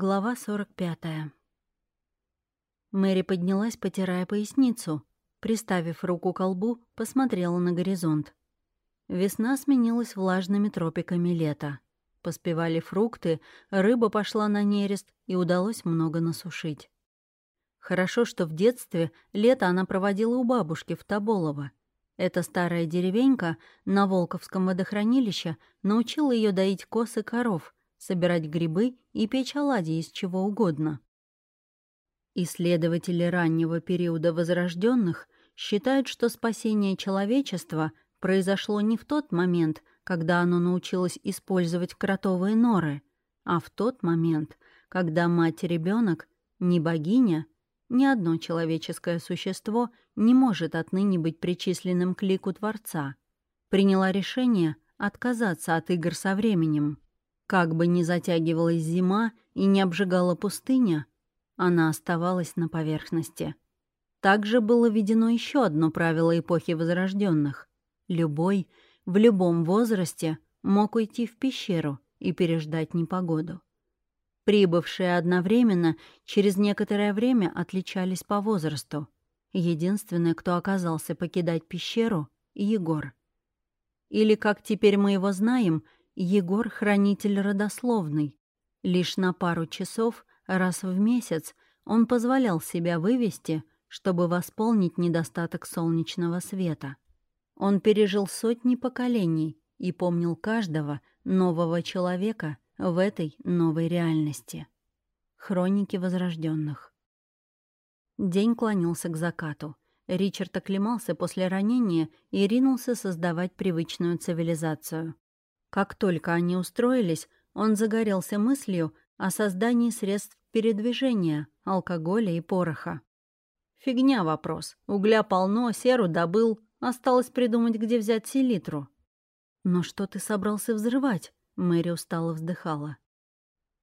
Глава 45. Мэри поднялась, потирая поясницу. Приставив руку к колбу, посмотрела на горизонт. Весна сменилась влажными тропиками лета. Поспевали фрукты, рыба пошла на нерест, и удалось много насушить. Хорошо, что в детстве лето она проводила у бабушки в Тоболово. Эта старая деревенька на Волковском водохранилище научила ее доить косы коров, собирать грибы и печь оладьи из чего угодно. Исследователи раннего периода возрожденных считают, что спасение человечества произошло не в тот момент, когда оно научилось использовать кротовые норы, а в тот момент, когда мать и ребенок, не богиня, ни одно человеческое существо не может отныне быть причисленным к лику Творца. Приняла решение отказаться от игр со временем. Как бы ни затягивалась зима и не обжигала пустыня, она оставалась на поверхности. Также было введено еще одно правило эпохи возрожденных. Любой, в любом возрасте, мог уйти в пещеру и переждать непогоду. Прибывшие одновременно через некоторое время отличались по возрасту. Единственный, кто оказался покидать пещеру — Егор. Или, как теперь мы его знаем, Егор — хранитель родословный. Лишь на пару часов, раз в месяц, он позволял себя вывести, чтобы восполнить недостаток солнечного света. Он пережил сотни поколений и помнил каждого нового человека — в этой новой реальности. Хроники возрожденных. День клонился к закату. Ричард оклемался после ранения и ринулся создавать привычную цивилизацию. Как только они устроились, он загорелся мыслью о создании средств передвижения, алкоголя и пороха. Фигня вопрос. Угля полно, серу добыл. Осталось придумать, где взять селитру. Но что ты собрался взрывать? Мэри устало вздыхала.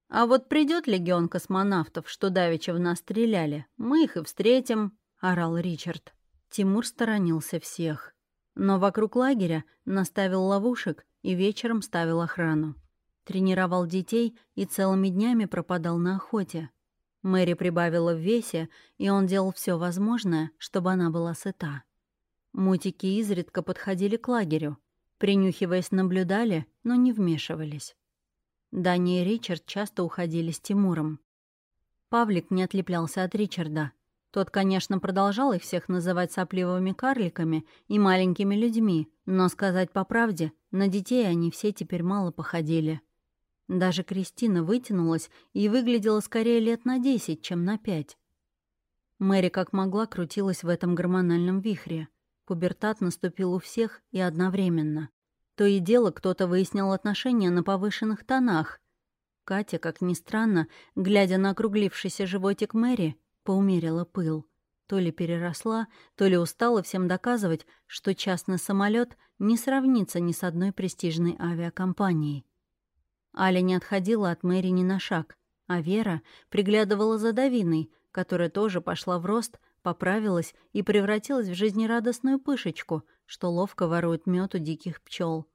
«А вот придет легион космонавтов, что давеча в нас стреляли, мы их и встретим», — орал Ричард. Тимур сторонился всех. Но вокруг лагеря наставил ловушек и вечером ставил охрану. Тренировал детей и целыми днями пропадал на охоте. Мэри прибавила в весе, и он делал все возможное, чтобы она была сыта. Мутики изредка подходили к лагерю, Принюхиваясь, наблюдали, но не вмешивались. Дани и Ричард часто уходили с Тимуром. Павлик не отлеплялся от Ричарда. Тот, конечно, продолжал их всех называть сопливыми карликами и маленькими людьми, но, сказать по правде, на детей они все теперь мало походили. Даже Кристина вытянулась и выглядела скорее лет на десять, чем на пять. Мэри как могла крутилась в этом гормональном вихре. Пубертат наступил у всех и одновременно. То и дело кто-то выяснял отношения на повышенных тонах. Катя, как ни странно, глядя на округлившийся животик Мэри, поумерила пыл. То ли переросла, то ли устала всем доказывать, что частный самолет не сравнится ни с одной престижной авиакомпанией. Аля не отходила от Мэри ни на шаг, а Вера приглядывала за Давиной, которая тоже пошла в рост, поправилась и превратилась в жизнерадостную пышечку, что ловко ворует мед у диких пчел.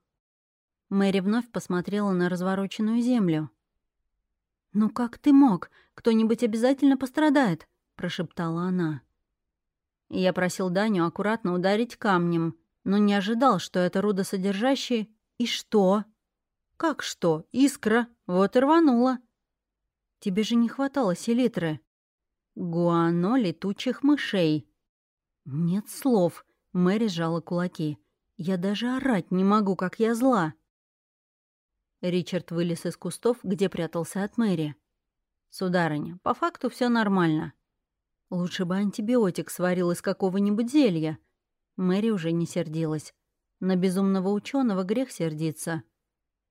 Мэри вновь посмотрела на развороченную землю. «Ну как ты мог? Кто-нибудь обязательно пострадает», — прошептала она. Я просил Даню аккуратно ударить камнем, но не ожидал, что это рудосодержащий... И что? Как что? Искра. Вот и рванула. Тебе же не хватало селитры. Гуано летучих мышей. Нет слов. Мэри сжала кулаки. Я даже орать не могу, как я зла. Ричард вылез из кустов, где прятался от Мэри. «Сударыня, по факту все нормально. Лучше бы антибиотик сварил из какого-нибудь зелья». Мэри уже не сердилась. На безумного ученого грех сердиться.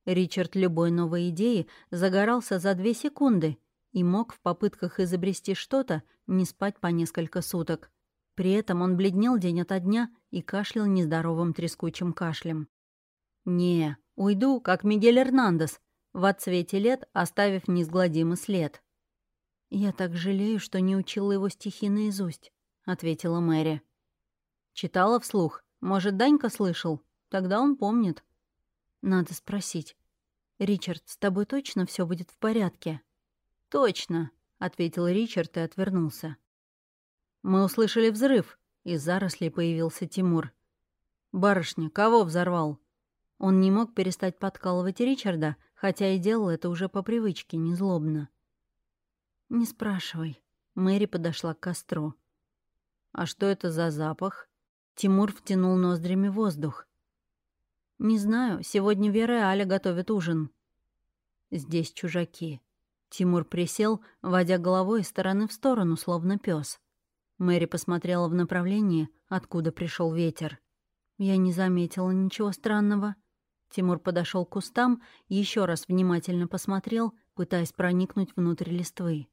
Ричард любой новой идеи загорался за две секунды — и мог в попытках изобрести что-то не спать по несколько суток. При этом он бледнел день ото дня и кашлял нездоровым трескучим кашлем. «Не, уйду, как Мигель Эрнандес, в отцвете лет оставив неизгладимый след». «Я так жалею, что не учила его стихи наизусть», — ответила Мэри. «Читала вслух. Может, Данька слышал? Тогда он помнит». «Надо спросить. Ричард, с тобой точно все будет в порядке?» «Точно», — ответил Ричард и отвернулся. «Мы услышали взрыв», — из зарослей появился Тимур. «Барышня, кого взорвал?» Он не мог перестать подкалывать Ричарда, хотя и делал это уже по привычке, незлобно. «Не спрашивай». Мэри подошла к костру. «А что это за запах?» Тимур втянул ноздрями воздух. «Не знаю, сегодня Вера и Аля готовят ужин». «Здесь чужаки». Тимур присел, водя головой из стороны в сторону, словно пес. Мэри посмотрела в направлении, откуда пришел ветер. Я не заметила ничего странного. Тимур подошел к кустам и еще раз внимательно посмотрел, пытаясь проникнуть внутрь листвы.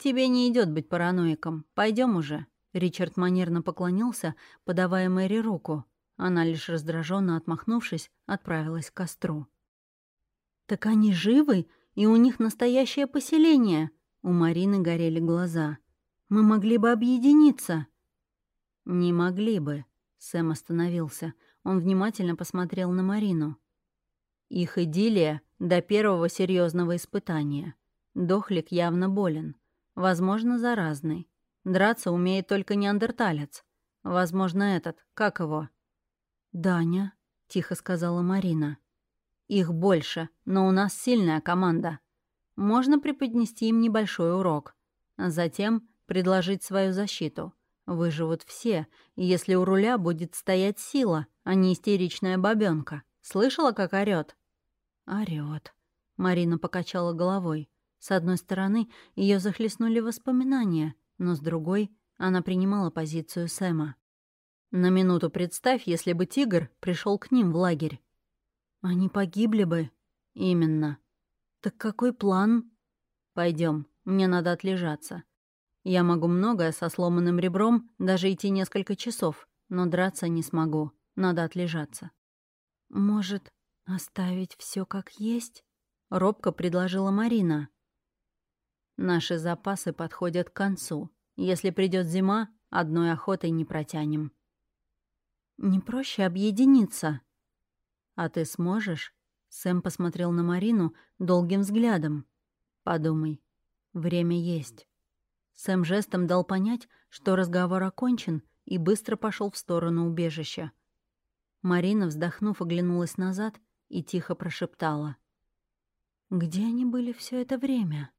«Тебе не идет быть параноиком. Пойдем уже». Ричард манерно поклонился, подавая Мэри руку. Она, лишь раздраженно отмахнувшись, отправилась к костру. «Так они живы, и у них настоящее поселение!» У Марины горели глаза. «Мы могли бы объединиться!» «Не могли бы», — Сэм остановился. Он внимательно посмотрел на Марину. Их идиллия до первого серьезного испытания. Дохлик явно болен. Возможно, заразный. Драться умеет только неандерталец. Возможно, этот, как его? «Даня», — тихо сказала Марина. «Их больше, но у нас сильная команда. Можно преподнести им небольшой урок. А затем предложить свою защиту. Выживут все, если у руля будет стоять сила, а не истеричная бабёнка. Слышала, как орёт?» «Орёт», — Марина покачала головой. С одной стороны, ее захлестнули воспоминания, но с другой она принимала позицию Сэма. «На минуту представь, если бы тигр пришел к ним в лагерь». «Они погибли бы». «Именно». «Так какой план?» Пойдем, мне надо отлежаться. Я могу многое со сломанным ребром, даже идти несколько часов, но драться не смогу. Надо отлежаться». «Может, оставить все как есть?» — робко предложила Марина. Наши запасы подходят к концу. Если придет зима, одной охотой не протянем. Не проще объединиться. А ты сможешь? Сэм посмотрел на Марину долгим взглядом. Подумай, время есть. Сэм жестом дал понять, что разговор окончен, и быстро пошел в сторону убежища. Марина, вздохнув, оглянулась назад и тихо прошептала. «Где они были все это время?»